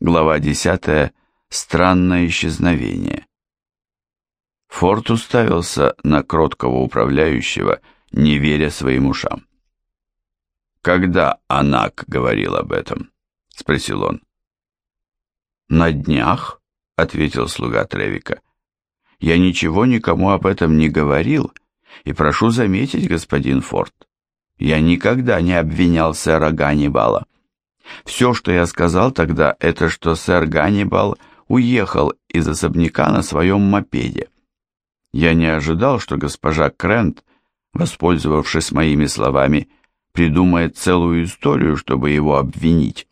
Глава 10. Странное исчезновение. Форд уставился на кроткого управляющего, не веря своим ушам. «Когда Анак говорил об этом?» — спросил он. «На днях», — ответил слуга Тревика. «Я ничего никому об этом не говорил, и прошу заметить, господин Форд, я никогда не обвинял сэра Ганнибала. Все, что я сказал тогда, это что сэр Ганнибал уехал из особняка на своем мопеде. Я не ожидал, что госпожа Крент, воспользовавшись моими словами, придумает целую историю, чтобы его обвинить.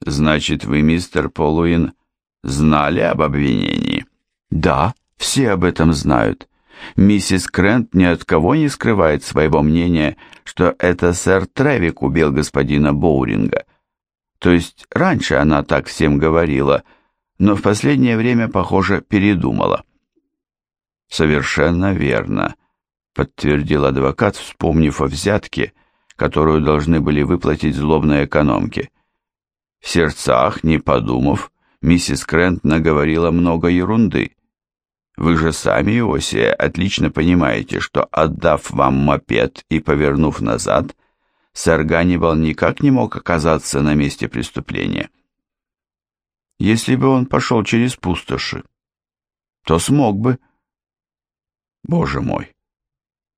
Значит, вы, мистер Полуин, знали об обвинении? Да, все об этом знают. Миссис Крент ни от кого не скрывает своего мнения, что это сэр Тревик убил господина Боуринга. То есть раньше она так всем говорила, но в последнее время, похоже, передумала. «Совершенно верно», — подтвердил адвокат, вспомнив о взятке, которую должны были выплатить злобной экономке. В сердцах, не подумав, миссис Крент наговорила много ерунды. Вы же сами, Иосия, отлично понимаете, что, отдав вам мопед и повернув назад, сэр Ганнибал никак не мог оказаться на месте преступления. Если бы он пошел через пустоши, то смог бы. Боже мой!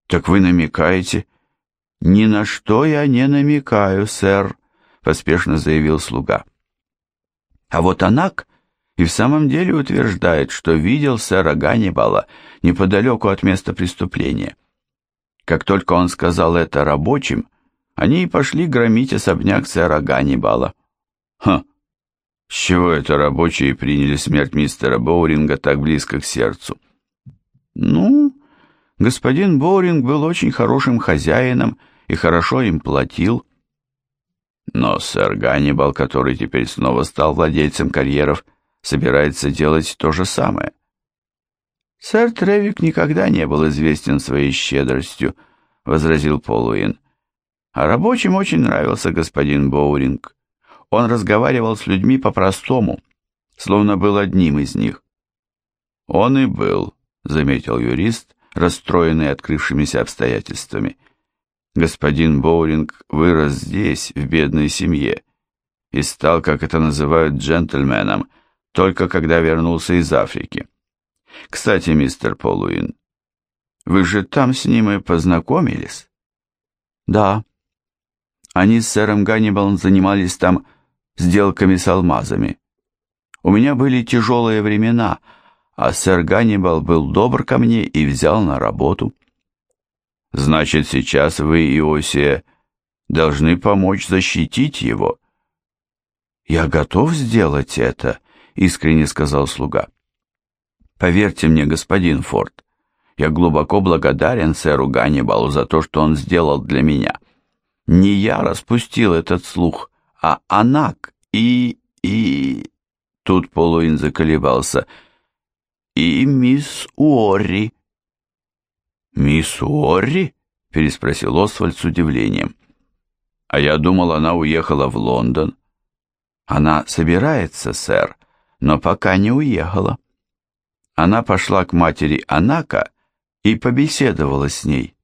Так вы намекаете? Ни на что я не намекаю, сэр, поспешно заявил слуга. А вот Анак и в самом деле утверждает, что видел сэра Ганнибала неподалеку от места преступления. Как только он сказал это рабочим, они и пошли громить особняк сэра Ганнибала. Хм, с чего это рабочие приняли смерть мистера Боуринга так близко к сердцу? Ну, господин Боуринг был очень хорошим хозяином и хорошо им платил. Но сэр Ганнибал, который теперь снова стал владельцем карьеров, — собирается делать то же самое. «Сэр Тревик никогда не был известен своей щедростью», — возразил Полуин. «А рабочим очень нравился господин Боуринг. Он разговаривал с людьми по-простому, словно был одним из них». «Он и был», — заметил юрист, расстроенный открывшимися обстоятельствами. «Господин Боуринг вырос здесь, в бедной семье, и стал, как это называют, джентльменом, — только когда вернулся из Африки. Кстати, мистер Полуин, вы же там с ним и познакомились? Да. Они с сэром Ганнибалом занимались там сделками с алмазами. У меня были тяжелые времена, а сэр Ганнибал был добр ко мне и взял на работу. Значит, сейчас вы, Иосия, должны помочь защитить его. Я готов сделать это, искренне сказал слуга. Поверьте мне, господин Форд, я глубоко благодарен сэру Ганнибалу за то, что он сделал для меня. Не я распустил этот слух, а Анак и... и... Тут Полуин заколебался. И мисс Уорри. «Мисс Уорри?» — переспросил Освальд с удивлением. «А я думал, она уехала в Лондон». «Она собирается, сэр, но пока не уехала. Она пошла к матери Анака и побеседовала с ней.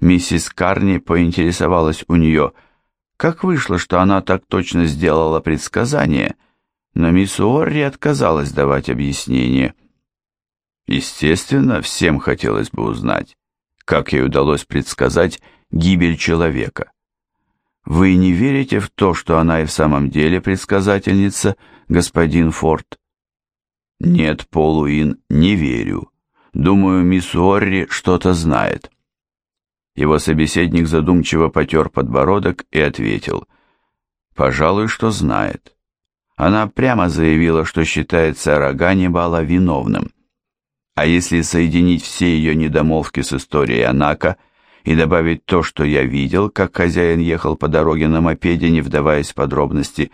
Миссис Карни поинтересовалась у нее, как вышло, что она так точно сделала предсказание, но мисс Уорри отказалась давать объяснение. Естественно, всем хотелось бы узнать, как ей удалось предсказать гибель человека. Вы не верите в то, что она и в самом деле предсказательница, господин Форд? Нет, Полуин, не верю. Думаю, мисс Уорри что-то знает. Его собеседник задумчиво потер подбородок и ответил. Пожалуй, что знает. Она прямо заявила, что считает сэра Ганнибала виновным. А если соединить все ее недомолвки с историей Анака – и добавить то, что я видел, как хозяин ехал по дороге на мопеде, не вдаваясь в подробности,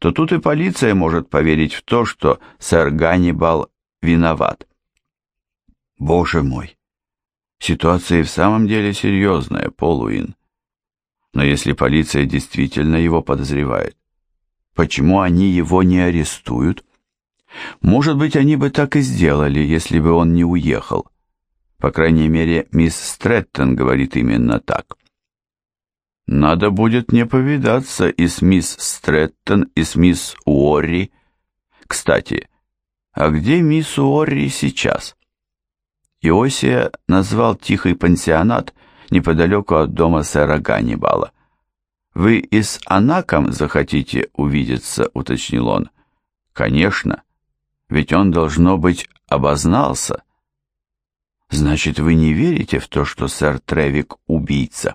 то тут и полиция может поверить в то, что сэр Ганнибал виноват. Боже мой! Ситуация в самом деле серьезная, Полуин. Но если полиция действительно его подозревает, почему они его не арестуют? Может быть, они бы так и сделали, если бы он не уехал. По крайней мере, мисс Стрэттон говорит именно так. Надо будет мне повидаться и с мисс Стрэттон, и с мисс Уорри. Кстати, а где мисс Уорри сейчас? Иосия назвал тихий пансионат неподалеку от дома сэра Ганнибала. «Вы и с Анаком захотите увидеться?» — уточнил он. «Конечно, ведь он, должно быть, обознался». «Значит, вы не верите в то, что сэр Тревик — убийца?»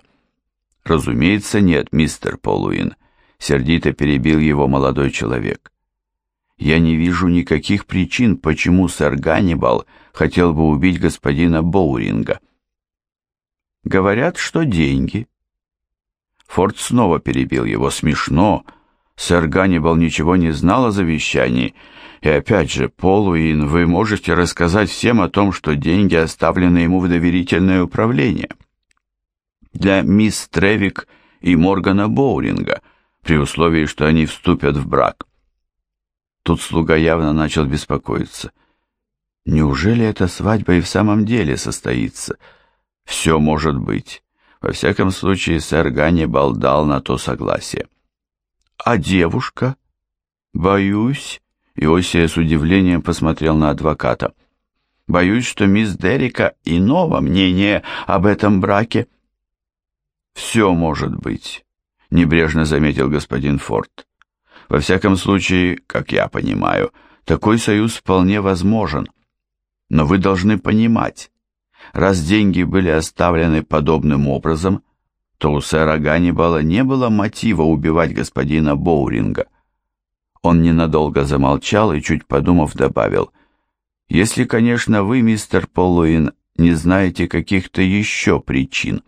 «Разумеется, нет, мистер Полуин», — сердито перебил его молодой человек. «Я не вижу никаких причин, почему сэр Ганнибал хотел бы убить господина Боуринга». «Говорят, что деньги». Форд снова перебил его. «Смешно. Сэр Ганнибал ничего не знал о завещании. И опять же, Полуин, вы можете рассказать всем о том, что деньги оставлены ему в доверительное управление» для мисс Тревик и Моргана Боулинга, при условии, что они вступят в брак. Тут слуга явно начал беспокоиться. Неужели эта свадьба и в самом деле состоится? Все может быть. Во всяком случае, сэр Ганнибал дал на то согласие. А девушка? Боюсь. Иосия с удивлением посмотрел на адвоката. Боюсь, что мисс Деррика иного мнения об этом браке. «Все может быть», — небрежно заметил господин Форд. «Во всяком случае, как я понимаю, такой союз вполне возможен. Но вы должны понимать, раз деньги были оставлены подобным образом, то у сэра Ганнибала не было мотива убивать господина Боуринга». Он ненадолго замолчал и, чуть подумав, добавил, «Если, конечно, вы, мистер Полуин, не знаете каких-то еще причин».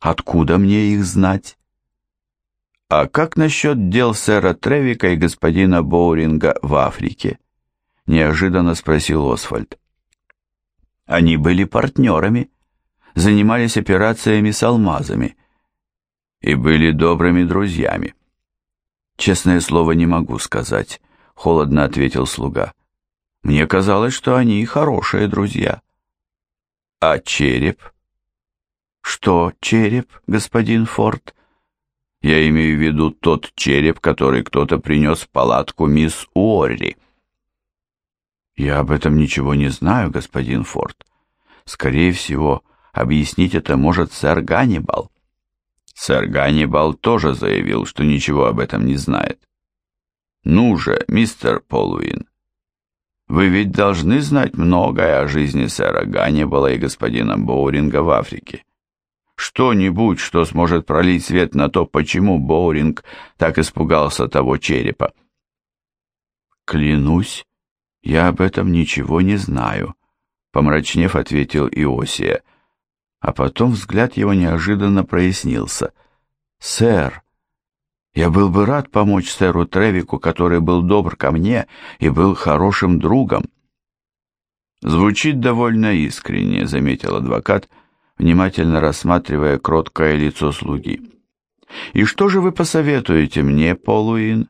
Откуда мне их знать? А как насчет дел сэра Тревика и господина Боуринга в Африке? Неожиданно спросил Освальд. Они были партнерами, занимались операциями с алмазами и были добрыми друзьями. Честное слово не могу сказать, холодно ответил слуга. Мне казалось, что они хорошие друзья. А череп? «Что, череп, господин Форд?» «Я имею в виду тот череп, который кто-то принес в палатку мисс Уорри». «Я об этом ничего не знаю, господин Форд. Скорее всего, объяснить это может сэр Ганнибал». Сэр Ганнибал тоже заявил, что ничего об этом не знает. «Ну же, мистер Полуин, вы ведь должны знать многое о жизни сэра Ганнибала и господина Боуринга в Африке что-нибудь, что сможет пролить свет на то, почему Боуринг так испугался того черепа. «Клянусь, я об этом ничего не знаю», — помрачнев ответил Иосия. А потом взгляд его неожиданно прояснился. «Сэр, я был бы рад помочь сэру Тревику, который был добр ко мне и был хорошим другом». «Звучит довольно искренне», — заметил адвокат, — внимательно рассматривая кроткое лицо слуги. «И что же вы посоветуете мне, Полуин?»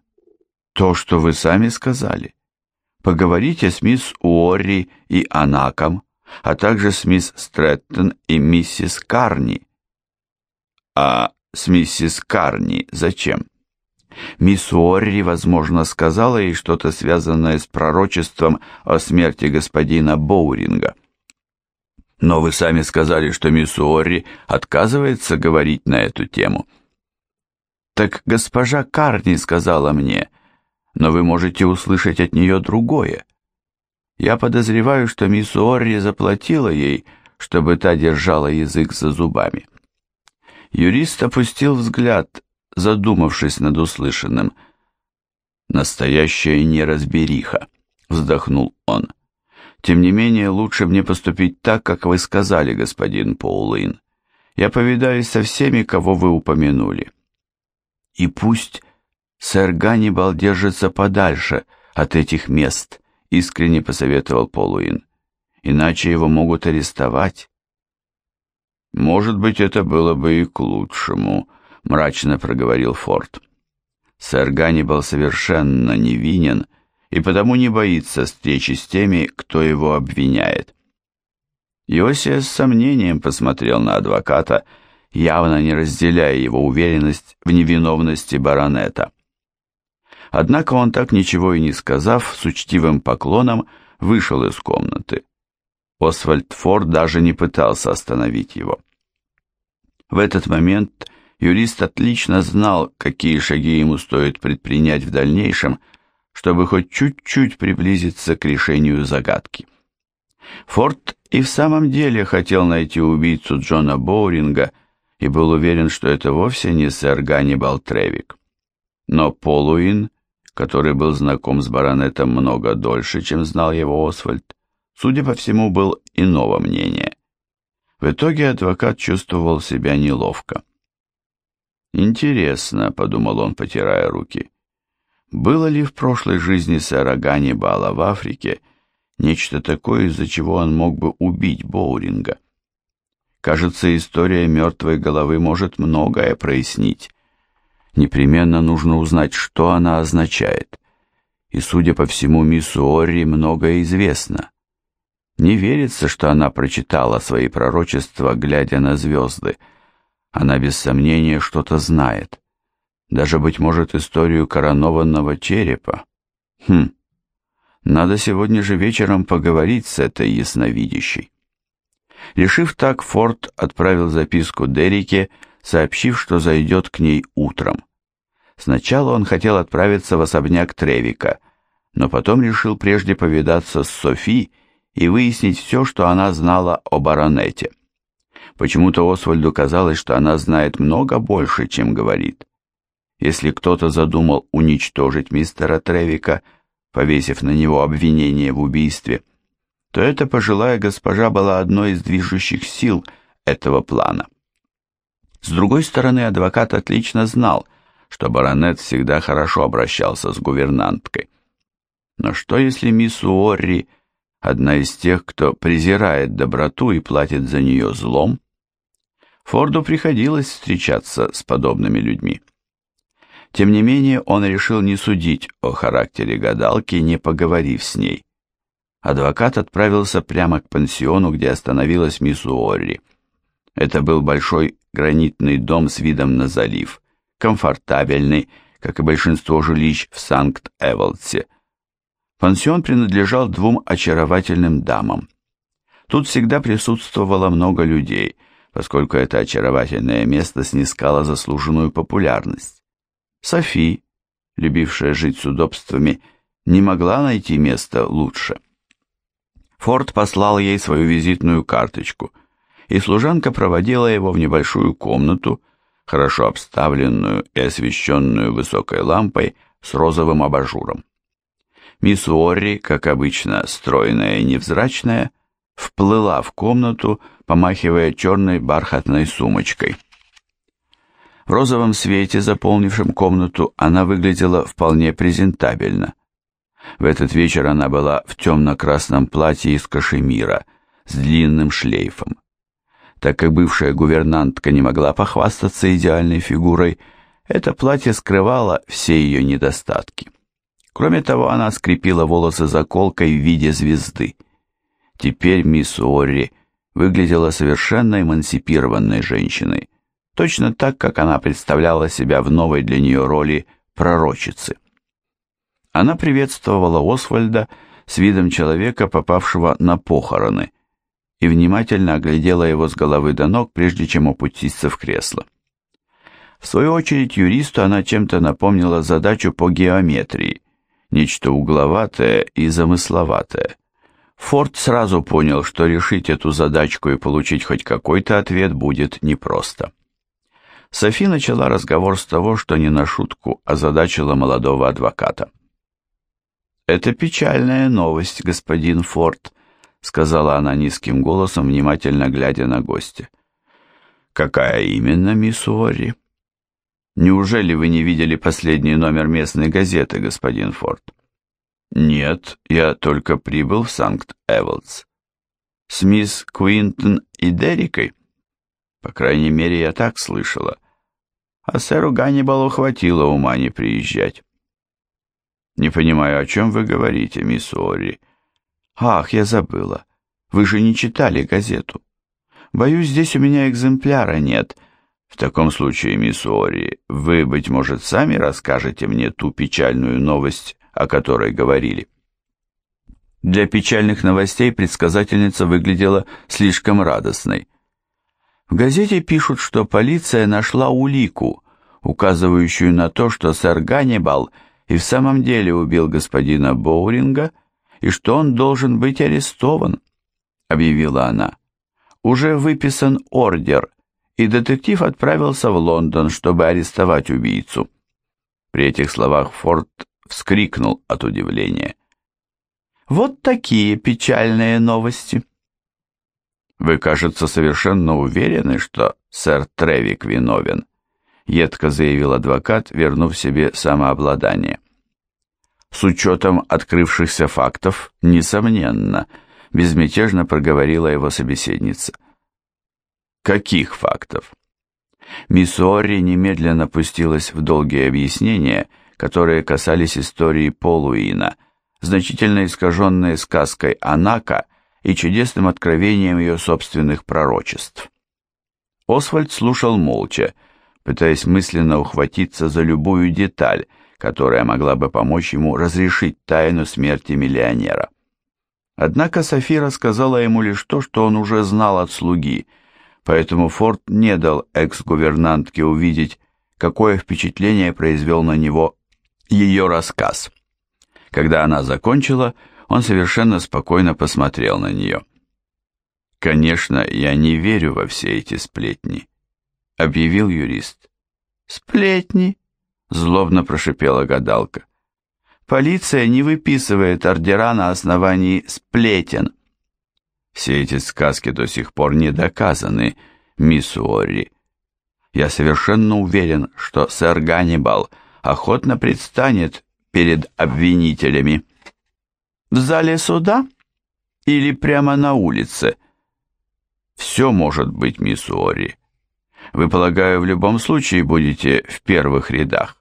«То, что вы сами сказали. Поговорите с мисс Уорри и Анаком, а также с мисс Стрэттон и миссис Карни». «А с миссис Карни зачем?» Мисс Уорри, возможно, сказала ей что-то связанное с пророчеством о смерти господина Боуринга. Но вы сами сказали, что мисс Уорри отказывается говорить на эту тему. Так госпожа Карни сказала мне, но вы можете услышать от нее другое. Я подозреваю, что мисс Уорри заплатила ей, чтобы та держала язык за зубами. Юрист опустил взгляд, задумавшись над услышанным. «Настоящая неразбериха», — вздохнул он. Тем не менее, лучше мне поступить так, как вы сказали, господин Поулин. Я повидаюсь со всеми, кого вы упомянули. И пусть сэр Ганнибал держится подальше от этих мест, искренне посоветовал Полуин. Иначе его могут арестовать. Может быть, это было бы и к лучшему, мрачно проговорил Форд. Сэр Ганнибал совершенно невинен и потому не боится встречи с теми, кто его обвиняет. Иосия с сомнением посмотрел на адвоката, явно не разделяя его уверенность в невиновности баронета. Однако он так ничего и не сказав, с учтивым поклоном вышел из комнаты. Освальд Форд даже не пытался остановить его. В этот момент юрист отлично знал, какие шаги ему стоит предпринять в дальнейшем, чтобы хоть чуть-чуть приблизиться к решению загадки. Форд и в самом деле хотел найти убийцу Джона Боуринга и был уверен, что это вовсе не сэр Ганнибал Тревик. Но Полуин, который был знаком с баронетом много дольше, чем знал его Освальд, судя по всему, был иного мнения. В итоге адвокат чувствовал себя неловко. «Интересно», — подумал он, потирая руки, — «было ли в прошлой жизни сэра Ганнибала в Африке нечто такое, из-за чего он мог бы убить Боуринга?» Кажется, история мертвой головы может многое прояснить. Непременно нужно узнать, что она означает. И, судя по всему, мисс Уорри многое известно. Не верится, что она прочитала свои пророчества, глядя на звезды. Она без сомнения что-то знает. Даже, быть может, историю коронованного черепа. Хм, надо сегодня же вечером поговорить с этой ясновидящей. Решив так, Форд отправил записку Дерике, сообщив, что зайдет к ней утром. Сначала он хотел отправиться в особняк Тревика, но потом решил прежде повидаться с Софи и выяснить все, что она знала о баронете. Почему-то Освальду казалось, что она знает много больше, чем говорит. Если кто-то задумал уничтожить мистера Тревика, повесив на него обвинение в убийстве, то эта пожилая госпожа была одной из движущих сил этого плана. С другой стороны, адвокат отлично знал, что баронет всегда хорошо обращался с гувернанткой. Но что если мисс Уорри одна из тех, кто презирает доброту и платит за нее злом. Форду приходилось встречаться с подобными людьми. Тем не менее, он решил не судить о характере гадалки, не поговорив с ней. Адвокат отправился прямо к пансиону, где остановилась мисс Уорри. Это был большой гранитный дом с видом на залив, комфортабельный, как и большинство жилищ в Санкт-Эволдсе, Пансион принадлежал двум очаровательным дамам. Тут всегда присутствовало много людей, поскольку это очаровательное место снискало заслуженную популярность. Софи, любившая жить с удобствами, не могла найти место лучше. Форд послал ей свою визитную карточку, и служанка проводила его в небольшую комнату, хорошо обставленную и освещенную высокой лампой с розовым абажуром. Мисс Уорри, как обычно стройная и невзрачная, вплыла в комнату, помахивая черной бархатной сумочкой. В розовом свете, заполнившем комнату, она выглядела вполне презентабельно. В этот вечер она была в темно-красном платье из кашемира с длинным шлейфом. Так как бывшая гувернантка не могла похвастаться идеальной фигурой, это платье скрывало все ее недостатки. Кроме того, она скрепила волосы заколкой в виде звезды. Теперь мисс Уорри выглядела совершенно эмансипированной женщиной, точно так, как она представляла себя в новой для нее роли пророчицы. Она приветствовала Освальда с видом человека, попавшего на похороны, и внимательно оглядела его с головы до ног, прежде чем опуститься в кресло. В свою очередь юристу она чем-то напомнила задачу по геометрии, нечто угловатое и замысловатое. Форд сразу понял, что решить эту задачку и получить хоть какой-то ответ будет непросто. Софи начала разговор с того, что не на шутку озадачила молодого адвоката. «Это печальная новость, господин Форд», — сказала она низким голосом, внимательно глядя на гостя. «Какая именно, мисс Уорри?» Неужели вы не видели последний номер местной газеты, господин Форд? Нет, я только прибыл в Санкт-Эволдс. С мисс Куинтон и Дерикой? По крайней мере, я так слышала. а сэру Ганнибалу хватило ума не приезжать. «Не понимаю, о чем вы говорите, мисс Ори?» «Ах, я забыла. Вы же не читали газету. Боюсь, здесь у меня экземпляра нет. В таком случае, мисс Ори, вы, быть может, сами расскажете мне ту печальную новость, о которой говорили?» Для печальных новостей предсказательница выглядела слишком радостной. В газете пишут, что полиция нашла улику, указывающую на то, что сэр Ганнибал и в самом деле убил господина Боуринга, и что он должен быть арестован, объявила она. Уже выписан ордер, и детектив отправился в Лондон, чтобы арестовать убийцу. При этих словах Форд вскрикнул от удивления. Вот такие печальные новости. «Вы, кажется, совершенно уверены, что сэр Тревик виновен», едко заявил адвокат, вернув себе самообладание. «С учетом открывшихся фактов, несомненно», безмятежно проговорила его собеседница. «Каких фактов?» Мисс Орри немедленно пустилась в долгие объяснения, которые касались истории Полуина, значительно искаженной сказкой Анака и чудесным откровением ее собственных пророчеств. Освальд слушал молча, пытаясь мысленно ухватиться за любую деталь, которая могла бы помочь ему разрешить тайну смерти миллионера. Однако Софи рассказала ему лишь то, что он уже знал от слуги, поэтому Форд не дал экс-гувернантке увидеть, какое впечатление произвел на него ее рассказ. Когда она закончила, он совершенно спокойно посмотрел на нее. «Конечно, я не верю во все эти сплетни», — объявил юрист. «Сплетни?» — злобно прошипела гадалка. «Полиция не выписывает ордера на основании сплетен». «Все эти сказки до сих пор не доказаны, мисс Уорри. Я совершенно уверен, что сэр Ганнибал охотно предстанет перед обвинителями». В зале суда? Или прямо на улице? Все может быть, мисс Уорри. Вы, полагаю, в любом случае будете в первых рядах.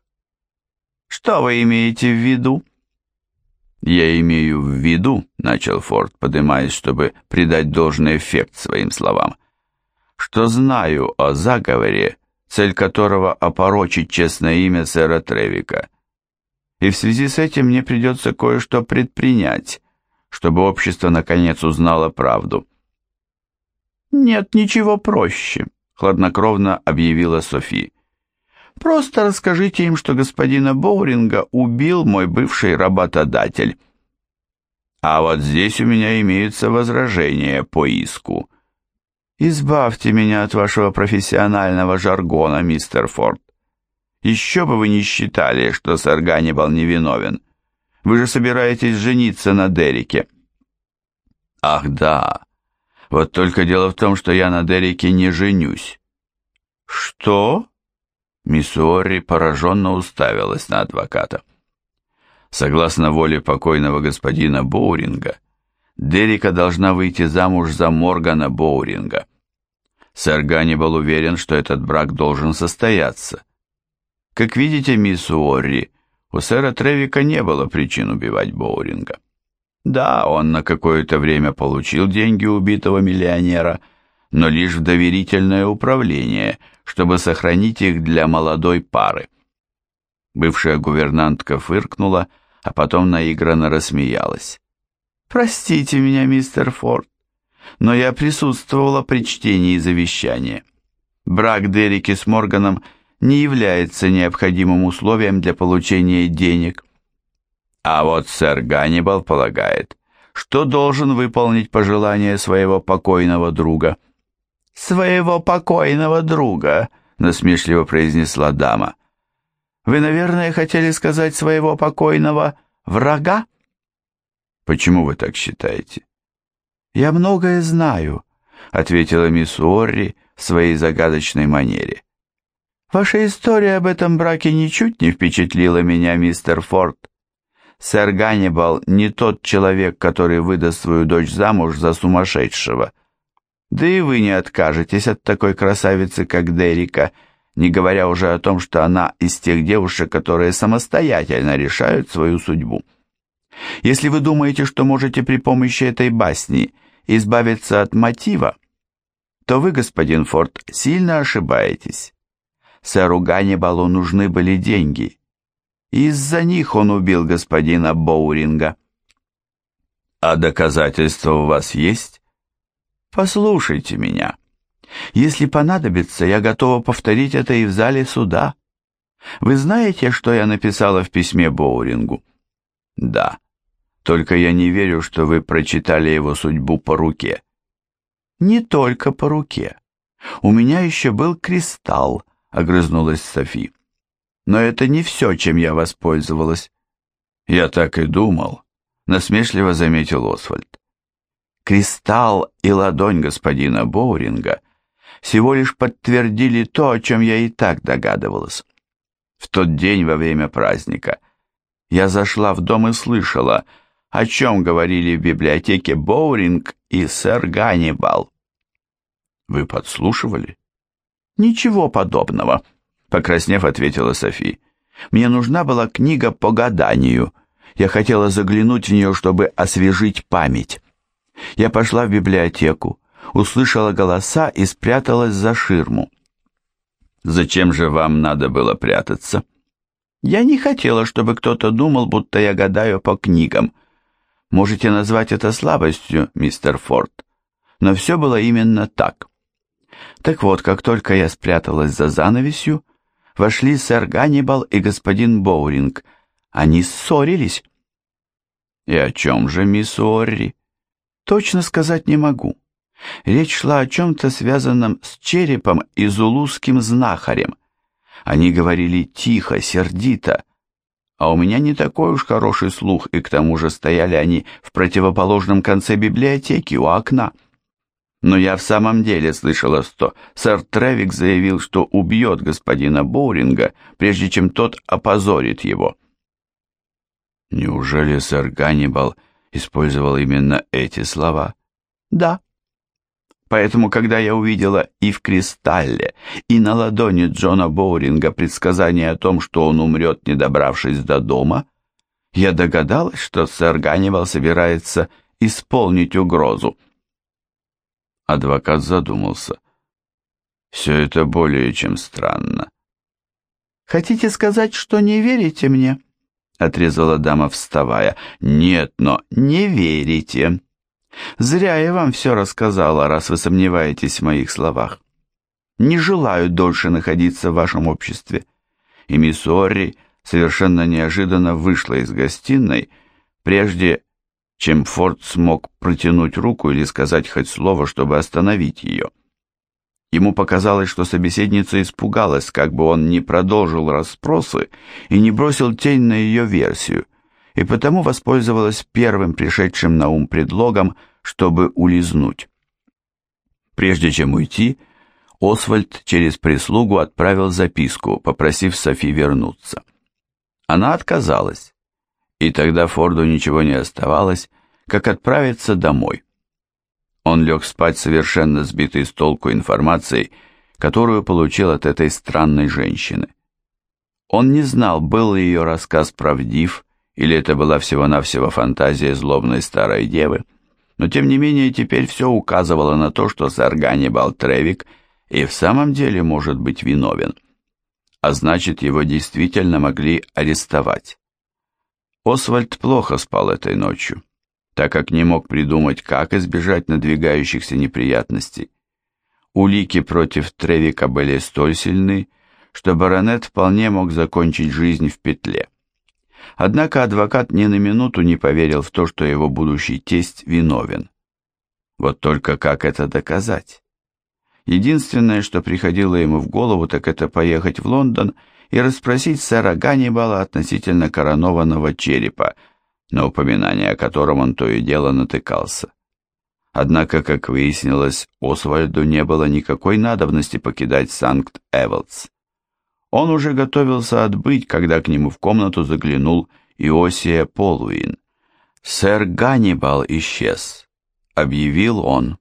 Что вы имеете в виду? Я имею в виду, начал Форд, поднимаясь, чтобы придать должный эффект своим словам, что знаю о заговоре, цель которого опорочить честное имя сэра Тревика и в связи с этим мне придется кое-что предпринять, чтобы общество наконец узнало правду. «Нет ничего проще», — хладнокровно объявила Софи. «Просто расскажите им, что господина Боуринга убил мой бывший работодатель». «А вот здесь у меня имеются возражения по иску». «Избавьте меня от вашего профессионального жаргона, мистер Форд. Еще бы вы не считали, что сэр Ганнибал невиновен. Вы же собираетесь жениться на Дереке. Ах, да. Вот только дело в том, что я на Дереке не женюсь. Что? Мисс Уорри пораженно уставилась на адвоката. Согласно воле покойного господина Боуринга, Дерека должна выйти замуж за Моргана Боуринга. Сэр Ганнибал уверен, что этот брак должен состояться. Как видите, мисс Уорри, у сэра Тревика не было причин убивать Боуринга. Да, он на какое-то время получил деньги убитого миллионера, но лишь в доверительное управление, чтобы сохранить их для молодой пары. Бывшая гувернантка фыркнула, а потом наигранно рассмеялась. «Простите меня, мистер Форд, но я присутствовала при чтении завещания. Брак Дерики с Морганом – не является необходимым условием для получения денег. А вот сэр Ганнибал полагает, что должен выполнить пожелание своего покойного друга. «Своего покойного друга», — насмешливо произнесла дама. «Вы, наверное, хотели сказать своего покойного врага?» «Почему вы так считаете?» «Я многое знаю», — ответила мисс Уорри в своей загадочной манере. Ваша история об этом браке ничуть не впечатлила меня, мистер Форд. Сэр Ганнибал не тот человек, который выдаст свою дочь замуж за сумасшедшего. Да и вы не откажетесь от такой красавицы, как Дерика, не говоря уже о том, что она из тех девушек, которые самостоятельно решают свою судьбу. Если вы думаете, что можете при помощи этой басни избавиться от мотива, то вы, господин Форд, сильно ошибаетесь. Сэру Ганнибалу нужны были деньги. Из-за них он убил господина Боуринга. А доказательства у вас есть? Послушайте меня. Если понадобится, я готова повторить это и в зале суда. Вы знаете, что я написала в письме Боурингу? Да. Только я не верю, что вы прочитали его судьбу по руке. Не только по руке. У меня еще был кристалл, огрызнулась Софи. Но это не все, чем я воспользовалась. Я так и думал, насмешливо заметил Освальд. Кристалл и ладонь господина Боуринга всего лишь подтвердили то, о чем я и так догадывалась. В тот день во время праздника я зашла в дом и слышала, о чем говорили в библиотеке Боуринг и сэр Ганнибал. Вы подслушивали? Ничего подобного, покраснев, ответила Софи. Мне нужна была книга по гаданию. Я хотела заглянуть в нее, чтобы освежить память. Я пошла в библиотеку, услышала голоса и спряталась за ширму. «Зачем же вам надо было прятаться?» «Я не хотела, чтобы кто-то думал, будто я гадаю по книгам. Можете назвать это слабостью, мистер Форд, но все было именно так. Так вот, как только я спряталась за занавесью, вошли сэр Ганнибал и господин Боуринг. Они ссорились». «И о чем же, мисс Орри?» «Точно сказать не могу. Речь шла о чем-то связанном с черепом и зулузским знахарем. Они говорили тихо, сердито, а у меня не такой уж хороший слух, и к тому же стояли они в противоположном конце библиотеки, у окна. Но я в самом деле слышала, что сэр Тревик заявил, что убьет господина Боуринга, прежде чем тот опозорит его. Неужели сэр Ганнибал использовал именно эти слова? Да. Поэтому, когда я увидела и в кристалле, и на ладони Джона Боуринга предсказание о том, что он умрет, не добравшись до дома, я догадалась, что сэр Ганнибал собирается исполнить угрозу. Адвокат задумался. Все это более чем странно. «Хотите сказать, что не верите мне?» — отрезала дама, вставая. «Нет, но не верите». Зря я вам все рассказала, раз вы сомневаетесь в моих словах. Не желаю дольше находиться в вашем обществе. И мисс Орри совершенно неожиданно вышла из гостиной, прежде чем Форд смог протянуть руку или сказать хоть слово, чтобы остановить ее. Ему показалось, что собеседница испугалась, как бы он не продолжил расспросы и не бросил тень на ее версию, и потому воспользовалась первым пришедшим на ум предлогом, чтобы улизнуть. Прежде чем уйти, Освальд через прислугу отправил записку, попросив Софи вернуться. Она отказалась, и тогда Форду ничего не оставалось, как отправиться домой. Он лег спать совершенно сбитый с толку информацией, которую получил от этой странной женщины. Он не знал, был ли ее рассказ правдив, или это была всего-навсего фантазия злобной старой девы, но тем не менее теперь все указывало на то, что сэр Ганнибал Тревик и в самом деле может быть виновен, а значит его действительно могли арестовать. Освальд плохо спал этой ночью, так как не мог придумать, как избежать надвигающихся неприятностей. Улики против Тревика были столь сильны, что баронет вполне мог закончить жизнь в петле. Однако адвокат ни на минуту не поверил в то, что его будущий тесть виновен. Вот только как это доказать? Единственное, что приходило ему в голову, так это поехать в Лондон и расспросить сэра Ганнибала относительно коронованного черепа, на упоминание о котором он то и дело натыкался. Однако, как выяснилось, Освальду не было никакой надобности покидать Санкт-Эвелдс. Он уже готовился отбыть, когда к нему в комнату заглянул Иосия Полуин. «Сэр Ганнибал исчез», — объявил он.